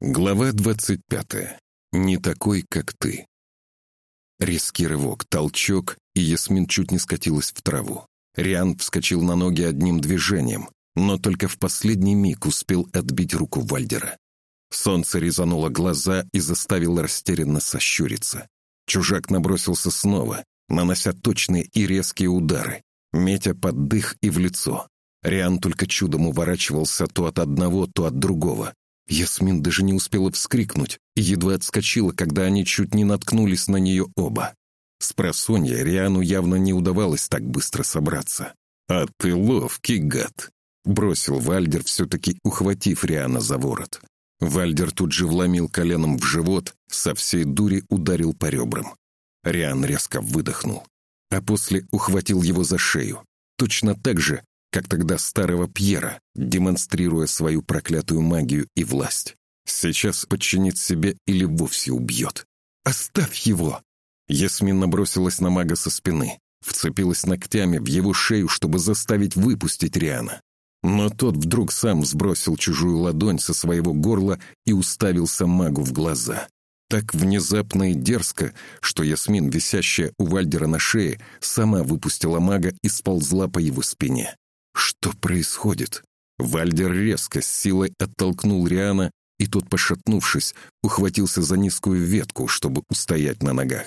Глава двадцать пятая. Не такой, как ты. Резкий рывок, толчок, и Ясмин чуть не скатилась в траву. Риан вскочил на ноги одним движением, но только в последний миг успел отбить руку Вальдера. Солнце резануло глаза и заставило растерянно сощуриться. Чужак набросился снова, нанося точные и резкие удары, метя под дых и в лицо. Риан только чудом уворачивался то от одного, то от другого, Ясмин даже не успела вскрикнуть и едва отскочила, когда они чуть не наткнулись на нее оба. С просонья Риану явно не удавалось так быстро собраться. «А ты ловкий гад!» — бросил Вальдер, все-таки ухватив Риана за ворот. Вальдер тут же вломил коленом в живот, со всей дури ударил по ребрам. Риан резко выдохнул, а после ухватил его за шею. Точно так же, как тогда старого Пьера, демонстрируя свою проклятую магию и власть. Сейчас подчинит себе или вовсе убьет. «Оставь его!» Ясмин набросилась на мага со спины, вцепилась ногтями в его шею, чтобы заставить выпустить Риана. Но тот вдруг сам сбросил чужую ладонь со своего горла и уставился магу в глаза. Так внезапно и дерзко, что Ясмин, висящая у Вальдера на шее, сама выпустила мага и сползла по его спине. Что происходит? Вальдер резко с силой оттолкнул Риана, и тот, пошатнувшись, ухватился за низкую ветку, чтобы устоять на ногах.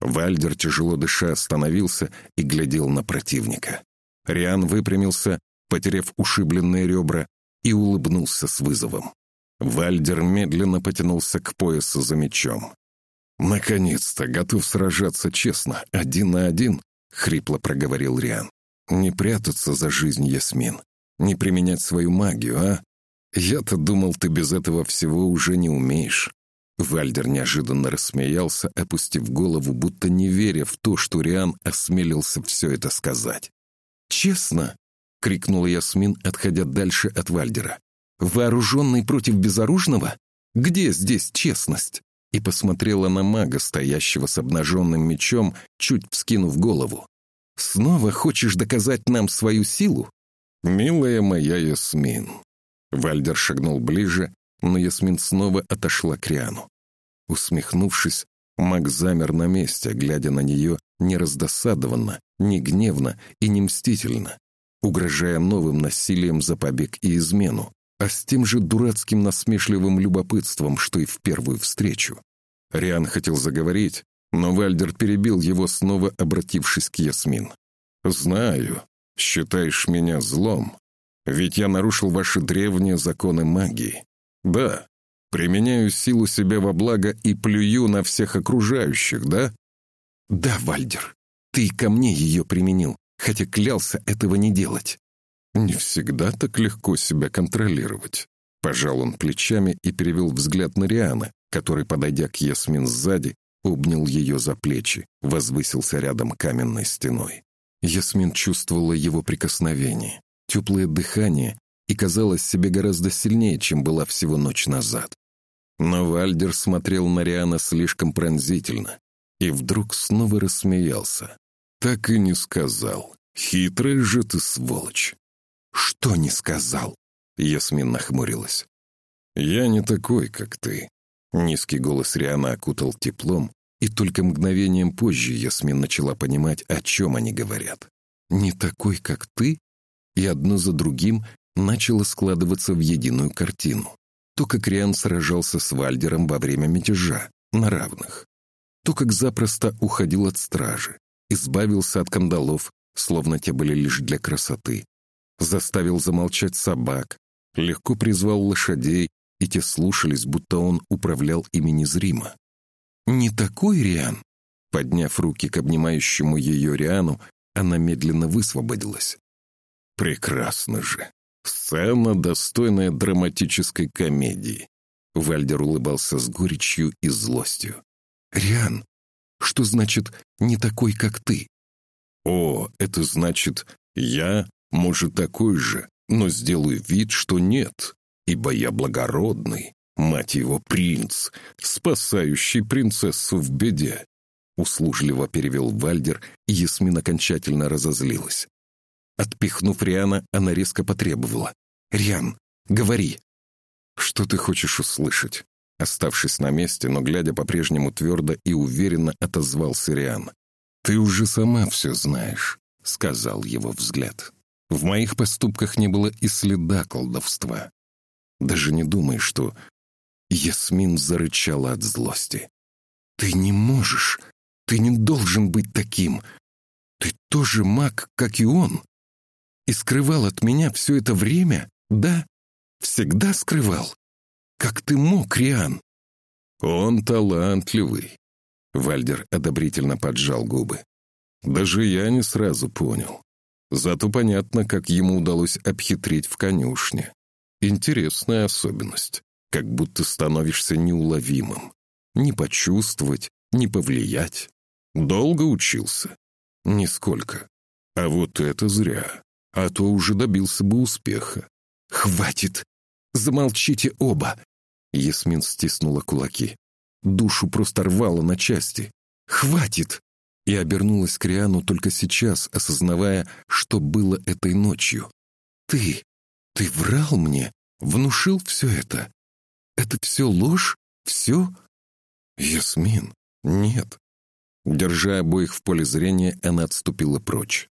Вальдер, тяжело дыша, остановился и глядел на противника. Риан выпрямился, потеряв ушибленные ребра, и улыбнулся с вызовом. Вальдер медленно потянулся к поясу за мечом. «Наконец-то готов сражаться честно, один на один», — хрипло проговорил Риан. Не прятаться за жизнь, Ясмин. Не применять свою магию, а? Я-то думал, ты без этого всего уже не умеешь. Вальдер неожиданно рассмеялся, опустив голову, будто не веря в то, что Риан осмелился все это сказать. «Честно?» — крикнула Ясмин, отходя дальше от Вальдера. «Вооруженный против безоружного? Где здесь честность?» И посмотрела на мага, стоящего с обнаженным мечом, чуть вскинув голову. Снова хочешь доказать нам свою силу? Милая моя Ясмин. Вальдер шагнул ближе, но Ясмин снова отошла к Риану. Усмехнувшись, маг замер на месте, глядя на нее не раздосадованно, не гневно и не мстительно, угрожая новым насилием за побег и измену, а с тем же дурацким насмешливым любопытством, что и в первую встречу. Риан хотел заговорить, но Вальдер перебил его, снова обратившись к Ясмин. «Знаю, считаешь меня злом, ведь я нарушил ваши древние законы магии. Да, применяю силу себя во благо и плюю на всех окружающих, да?» «Да, Вальдер, ты ко мне ее применил, хотя клялся этого не делать». «Не всегда так легко себя контролировать». Пожал он плечами и перевел взгляд на Риана, который, подойдя к Ясмин сзади, обнял ее за плечи, возвысился рядом каменной стеной. Ясмин чувствовала его прикосновение, теплое дыхание и казалась себе гораздо сильнее, чем была всего ночь назад. Но Вальдер смотрел на Риана слишком пронзительно и вдруг снова рассмеялся. «Так и не сказал. Хитрый же ты сволочь!» «Что не сказал?» Ясмин нахмурилась. «Я не такой, как ты». Низкий голос Риана окутал теплом, и только мгновением позже Ясмин начала понимать, о чем они говорят. «Не такой, как ты?» И одно за другим начало складываться в единую картину. То, как Риан сражался с Вальдером во время мятежа, на равных. То, как запросто уходил от стражи, избавился от кандалов, словно те были лишь для красоты. Заставил замолчать собак, легко призвал лошадей, и те слушались, будто он управлял ими незримо. «Не такой Риан?» Подняв руки к обнимающему ее Риану, она медленно высвободилась. «Прекрасно же! Сцена, достойная драматической комедии!» Вальдер улыбался с горечью и злостью. «Риан, что значит «не такой, как ты»?» «О, это значит, я, может, такой же, но сделаю вид, что нет, ибо я благородный, Мать его, принц, спасающий принцессу в беде. Услужливо перевел Вальдер, и Ясмин окончательно разозлилась. Отпихнув Риана, она резко потребовала. «Риан, говори!» «Что ты хочешь услышать?» Оставшись на месте, но глядя по-прежнему твердо и уверенно, отозвался Риан. «Ты уже сама все знаешь», — сказал его взгляд. «В моих поступках не было и следа колдовства. Даже не думай, что...» Ясмин зарычала от злости. «Ты не можешь! Ты не должен быть таким! Ты тоже маг, как и он! И скрывал от меня все это время, да? Всегда скрывал? Как ты мог, Риан?» «Он талантливый», — Вальдер одобрительно поджал губы. «Даже я не сразу понял. Зато понятно, как ему удалось обхитрить в конюшне. Интересная особенность, как будто становишься неуловимым. Не почувствовать, не повлиять. Долго учился? Нисколько. А вот это зря. А то уже добился бы успеха. «Хватит! Замолчите оба!» Ясмин стиснула кулаки. Душу просто рвало на части. «Хватит!» И обернулась к Риану только сейчас, осознавая, что было этой ночью. «Ты! Ты врал мне? Внушил все это? Это все ложь? Все?» «Ясмин, нет». Держа обоих в поле зрения, она отступила прочь.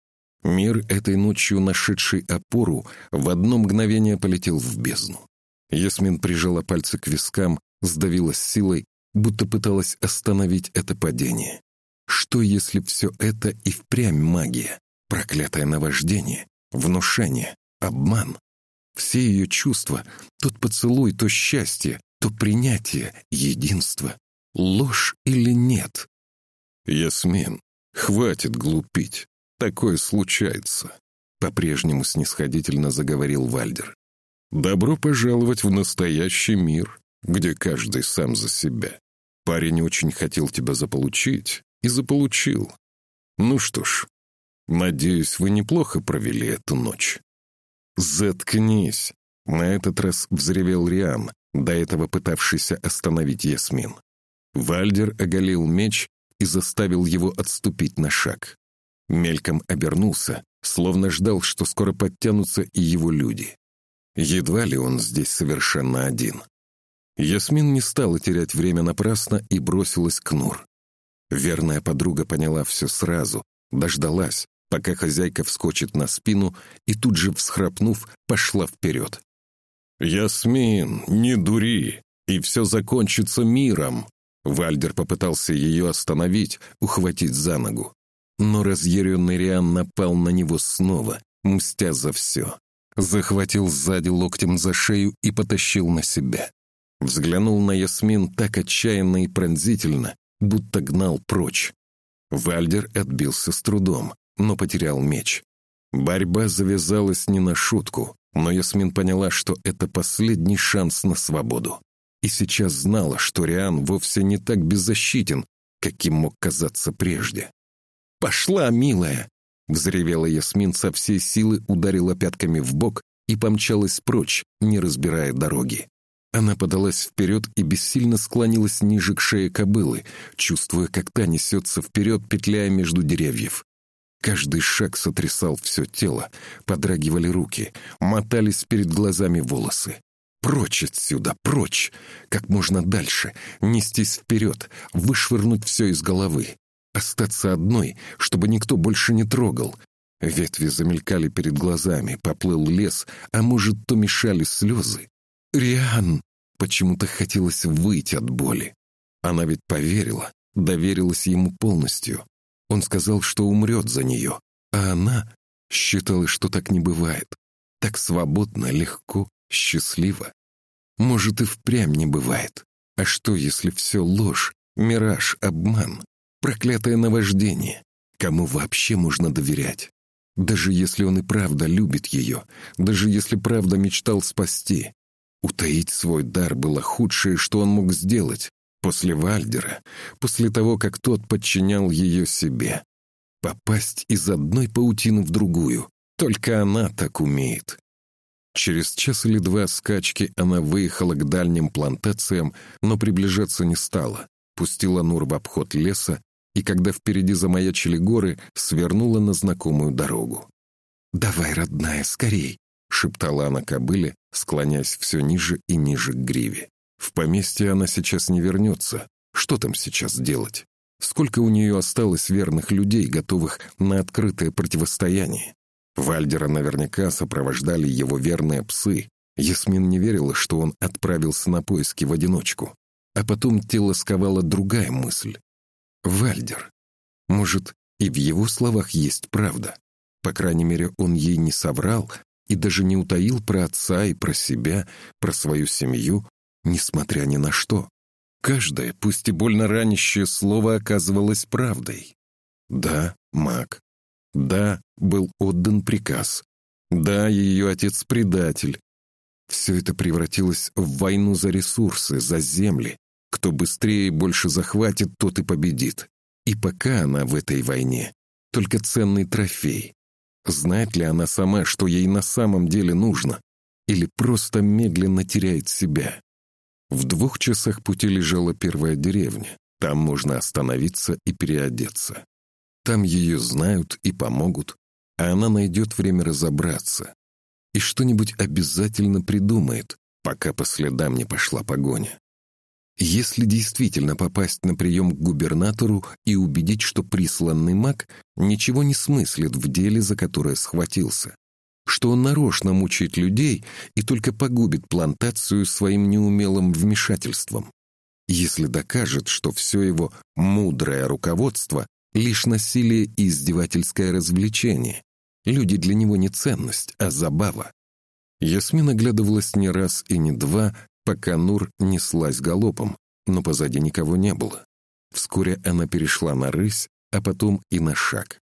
Мир, этой ночью нашедший опору, в одно мгновение полетел в бездну. Ясмин прижала пальцы к вискам, сдавила силой, будто пыталась остановить это падение. Что, если все это и впрямь магия? Проклятое наваждение, внушение, обман. Все ее чувства, тот поцелуй, то счастье, то принятие, единство. Ложь или нет? Ясмин, хватит глупить. Такое случается. По-прежнему снисходительно заговорил Вальдер. Добро пожаловать в настоящий мир, где каждый сам за себя. Парень очень хотел тебя заполучить и заполучил. Ну что ж, надеюсь, вы неплохо провели эту ночь. Заткнись. На этот раз взревел Риан, до этого пытавшийся остановить Ясмин. Вальдер оголил меч и заставил его отступить на шаг. Мельком обернулся, словно ждал, что скоро подтянутся и его люди. Едва ли он здесь совершенно один. Ясмин не стала терять время напрасно и бросилась к Нур. Верная подруга поняла все сразу, дождалась, пока хозяйка вскочит на спину и тут же, всхрапнув, пошла вперед. «Ясмин, не дури, и все закончится миром!» Вальдер попытался ее остановить, ухватить за ногу. Но разъяренный Риан напал на него снова, мстя за все. Захватил сзади локтем за шею и потащил на себя. Взглянул на Ясмин так отчаянно и пронзительно, будто гнал прочь. Вальдер отбился с трудом, но потерял меч. Борьба завязалась не на шутку, но Ясмин поняла, что это последний шанс на свободу. И сейчас знала, что Риан вовсе не так беззащитен, каким мог казаться прежде. «Пошла, милая!» — взревела Ясмин со всей силы, ударила пятками в бок и помчалась прочь, не разбирая дороги. Она подалась вперед и бессильно склонилась ниже к шее кобылы, чувствуя, как та несется вперед, петляя между деревьев. Каждый шаг сотрясал все тело, подрагивали руки, мотались перед глазами волосы. Прочь отсюда, прочь! Как можно дальше, нестись вперед, вышвырнуть все из головы. Остаться одной, чтобы никто больше не трогал. Ветви замелькали перед глазами, поплыл лес, а может, то мешали слезы. «Риан!» Почему-то хотелось выйти от боли. Она ведь поверила, доверилась ему полностью. Он сказал, что умрет за нее, а она считала, что так не бывает. Так свободно, легко, счастливо. Может, и впрямь не бывает. А что, если все ложь, мираж, обман? Проклятое наваждение. Кому вообще можно доверять? Даже если он и правда любит ее, даже если правда мечтал спасти. Утаить свой дар было худшее, что он мог сделать. После Вальдера, после того, как тот подчинял ее себе. Попасть из одной паутины в другую. Только она так умеет. Через час или два скачки она выехала к дальним плантациям, но приближаться не стала. Пустила Нур в обход леса и когда впереди замаячили горы, свернула на знакомую дорогу. «Давай, родная, скорей! шептала она кобыле, склоняясь все ниже и ниже к гриве. «В поместье она сейчас не вернется. Что там сейчас делать? Сколько у нее осталось верных людей, готовых на открытое противостояние? Вальдера наверняка сопровождали его верные псы. Ясмин не верила, что он отправился на поиски в одиночку. А потом тело сковала другая мысль. Вальдер. Может, и в его словах есть правда. По крайней мере, он ей не соврал и даже не утаил про отца и про себя, про свою семью, несмотря ни на что. Каждое, пусть и больно ранящее слово оказывалось правдой. Да, маг. Да, был отдан приказ. Да, ее отец предатель. Все это превратилось в войну за ресурсы, за земли. Кто быстрее и больше захватит, тот и победит. И пока она в этой войне, только ценный трофей. Знает ли она сама, что ей на самом деле нужно? Или просто медленно теряет себя? В двух часах пути лежала первая деревня. Там можно остановиться и переодеться. Там ее знают и помогут, а она найдет время разобраться. И что-нибудь обязательно придумает, пока по следам не пошла погоня. Если действительно попасть на прием к губернатору и убедить, что присланный маг ничего не смыслит в деле, за которое схватился, что он нарочно мучает людей и только погубит плантацию своим неумелым вмешательством, если докажет, что все его мудрое руководство — лишь насилие и издевательское развлечение, люди для него не ценность, а забава. Ясмин оглядывалась не раз и не два, пока Нур неслась галопом, но позади никого не было. Вскоре она перешла на рысь, а потом и на шаг.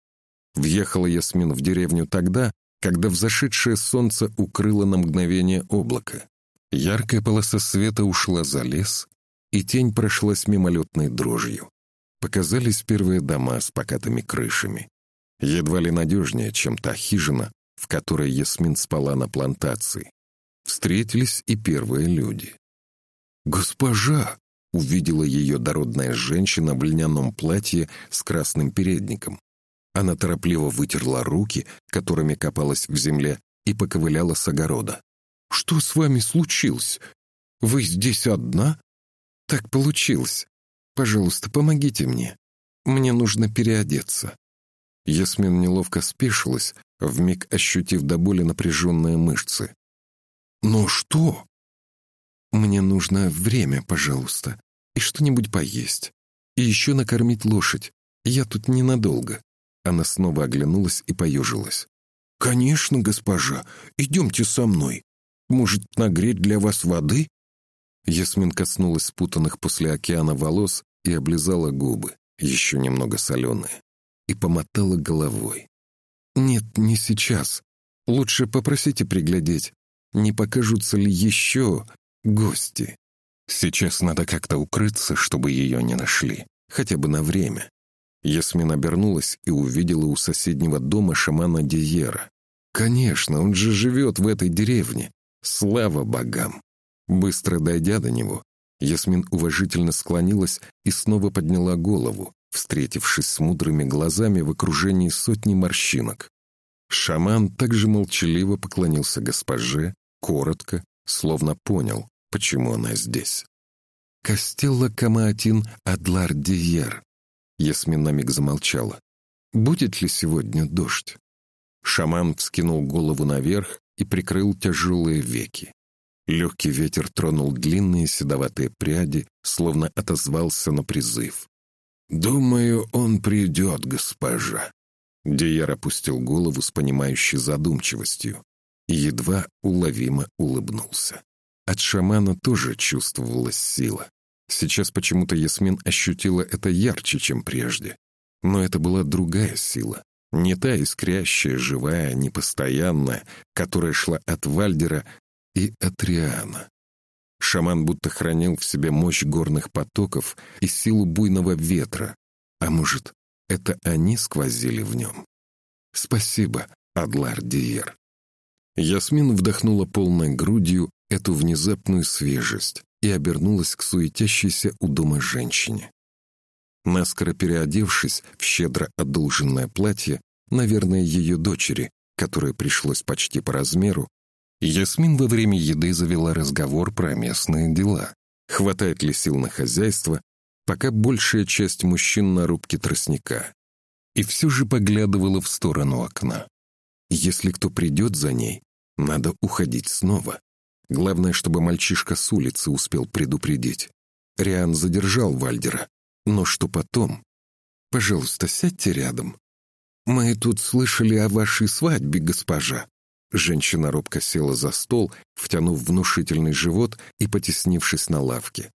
Въехала Ясмин в деревню тогда, когда взошедшее солнце укрыло на мгновение облако. Яркая полоса света ушла за лес, и тень прошлась мимолетной дрожью. Показались первые дома с покатыми крышами. Едва ли надежнее, чем та хижина, в которой Ясмин спала на плантации. Встретились и первые люди. «Госпожа!» — увидела ее дородная женщина в льняном платье с красным передником. Она торопливо вытерла руки, которыми копалась в земле, и поковыляла с огорода. «Что с вами случилось? Вы здесь одна?» «Так получилось. Пожалуйста, помогите мне. Мне нужно переодеться». Ясмин неловко спешилась, вмиг ощутив до боли напряженные мышцы. «Но что?» «Мне нужно время, пожалуйста, и что-нибудь поесть. И еще накормить лошадь. Я тут ненадолго». Она снова оглянулась и поежилась. «Конечно, госпожа. Идемте со мной. Может, нагреть для вас воды?» Ясмин коснулась спутанных после океана волос и облизала губы, еще немного соленые, и помотала головой. «Нет, не сейчас. Лучше попросите приглядеть, не покажутся ли еще гости. Сейчас надо как-то укрыться, чтобы ее не нашли, хотя бы на время. Ясмин обернулась и увидела у соседнего дома шамана Диера. Конечно, он же живет в этой деревне. Слава богам! Быстро дойдя до него, Ясмин уважительно склонилась и снова подняла голову, встретившись с мудрыми глазами в окружении сотни морщинок. Шаман также молчаливо поклонился госпоже, коротко, словно понял, почему она здесь. «Костелло Камаатин Адлар Диер», — Ясмин на миг замолчала. «Будет ли сегодня дождь?» Шаман вскинул голову наверх и прикрыл тяжелые веки. Легкий ветер тронул длинные седоватые пряди, словно отозвался на призыв. «Думаю, он придет, госпожа». Диер опустил голову с понимающей задумчивостью едва уловимо улыбнулся. От шамана тоже чувствовалась сила. Сейчас почему-то Ясмин ощутила это ярче, чем прежде. Но это была другая сила. Не та искрящая, живая, непостоянная, которая шла от Вальдера и от Риана. Шаман будто хранил в себе мощь горных потоков и силу буйного ветра. А может, это они сквозили в нем? Спасибо, Адлар Диер. Ясмин вдохнула полной грудью эту внезапную свежесть и обернулась к суетящейся у дома женщине. Наскоро переодевшись в щедро одолженное платье, наверное, ее дочери, которое пришлось почти по размеру, Ясмин во время еды завела разговор про местные дела. Хватает ли сил на хозяйство, пока большая часть мужчин на рубке тростника. И все же поглядывала в сторону окна. Если кто придет за ней, надо уходить снова. Главное, чтобы мальчишка с улицы успел предупредить. Риан задержал Вальдера. Но что потом? «Пожалуйста, сядьте рядом. Мы тут слышали о вашей свадьбе, госпожа». Женщина робко села за стол, втянув внушительный живот и потеснившись на лавке.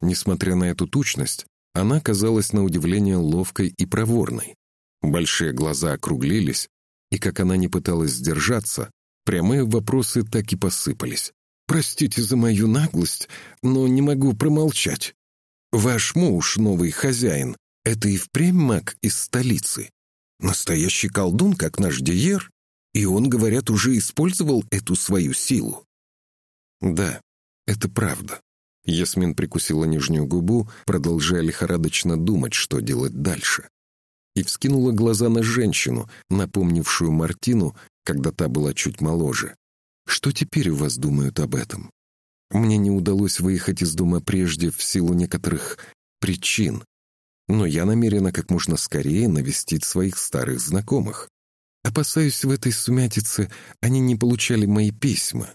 Несмотря на эту тучность, она казалась на удивление ловкой и проворной. Большие глаза округлились, и как она не пыталась сдержаться, прямые вопросы так и посыпались. «Простите за мою наглость, но не могу промолчать. Ваш муж, новый хозяин, это и впрямь маг из столицы. Настоящий колдун, как наш Диер, и он, говорят, уже использовал эту свою силу». «Да, это правда». Ясмин прикусила нижнюю губу, продолжая лихорадочно думать, что делать дальше. И вскинула глаза на женщину, напомнившую Мартину, когда та была чуть моложе. «Что теперь у вас думают об этом? Мне не удалось выехать из дома прежде в силу некоторых причин, но я намерена как можно скорее навестить своих старых знакомых. Опасаюсь, в этой сумятице они не получали мои письма».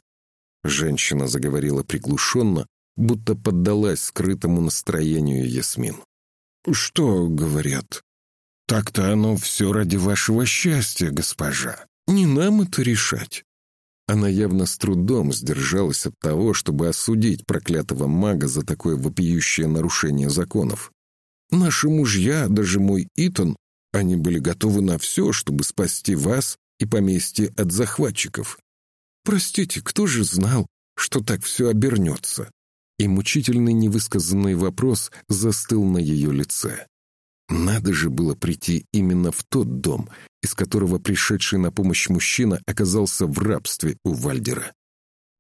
Женщина заговорила приглушенно, будто поддалась скрытому настроению Ясмин. «Что говорят? Так-то оно все ради вашего счастья, госпожа. Не нам это решать». Она явно с трудом сдержалась от того, чтобы осудить проклятого мага за такое вопиющее нарушение законов. «Наши мужья, даже мой Итан, они были готовы на все, чтобы спасти вас и поместье от захватчиков. Простите, кто же знал, что так все обернется?» и мучительный невысказанный вопрос застыл на ее лице. Надо же было прийти именно в тот дом, из которого пришедший на помощь мужчина оказался в рабстве у Вальдера.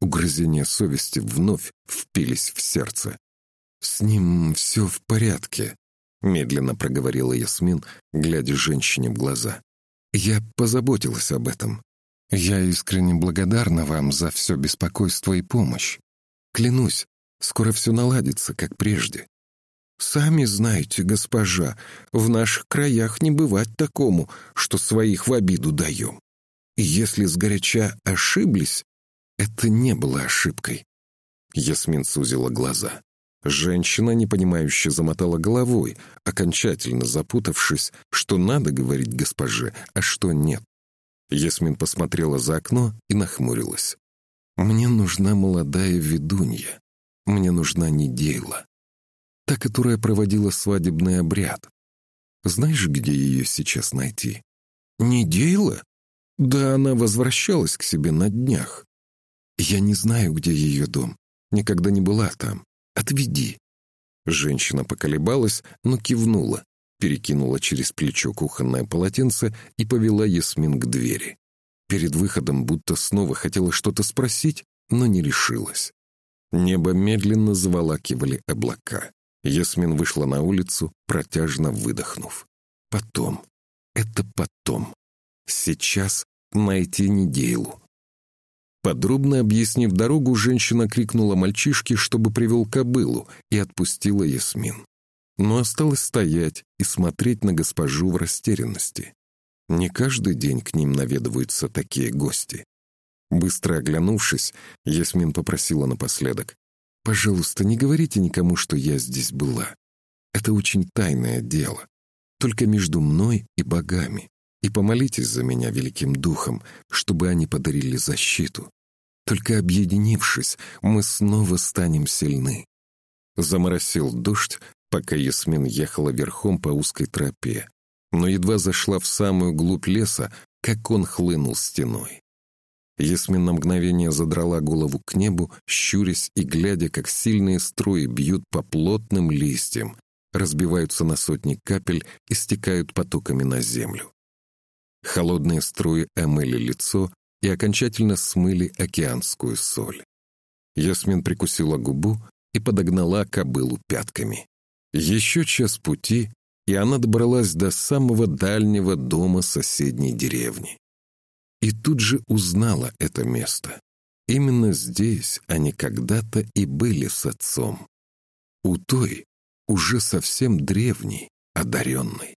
Угрызения совести вновь впились в сердце. «С ним все в порядке», — медленно проговорила Ясмин, глядя женщине в глаза. «Я позаботилась об этом. Я искренне благодарна вам за все беспокойство и помощь. Клянусь, Скоро все наладится, как прежде. Сами знаете, госпожа, в наших краях не бывать такому, что своих в обиду даем. И если сгоряча ошиблись, это не было ошибкой. Ясмин сузила глаза. Женщина, непонимающе, замотала головой, окончательно запутавшись, что надо говорить госпоже, а что нет. Ясмин посмотрела за окно и нахмурилась. «Мне нужна молодая ведунья. Мне нужна неделя. Та, которая проводила свадебный обряд. Знаешь, где ее сейчас найти? Неделя? Да она возвращалась к себе на днях. Я не знаю, где ее дом. Никогда не была там. Отведи. Женщина поколебалась, но кивнула, перекинула через плечо кухонное полотенце и повела Ясмин к двери. Перед выходом будто снова хотела что-то спросить, но не решилась. Небо медленно заволакивали облака. Ясмин вышла на улицу, протяжно выдохнув. Потом. Это потом. Сейчас найти неделю. Подробно объяснив дорогу, женщина крикнула мальчишке, чтобы привел кобылу, и отпустила Ясмин. Но осталось стоять и смотреть на госпожу в растерянности. Не каждый день к ним наведываются такие гости. Быстро оглянувшись, Ясмин попросила напоследок. «Пожалуйста, не говорите никому, что я здесь была. Это очень тайное дело. Только между мной и богами. И помолитесь за меня великим духом, чтобы они подарили защиту. Только объединившись, мы снова станем сильны». Заморосил дождь, пока Ясмин ехала верхом по узкой тропе, но едва зашла в самую глубь леса, как он хлынул стеной. Ясмин на мгновение задрала голову к небу, щурясь и глядя, как сильные струи бьют по плотным листьям, разбиваются на сотни капель и стекают потоками на землю. Холодные струи омыли лицо и окончательно смыли океанскую соль. Ясмин прикусила губу и подогнала кобылу пятками. Еще час пути, и она добралась до самого дальнего дома соседней деревни и тут же узнала это место. Именно здесь они когда-то и были с отцом. У той уже совсем древний, одаренный.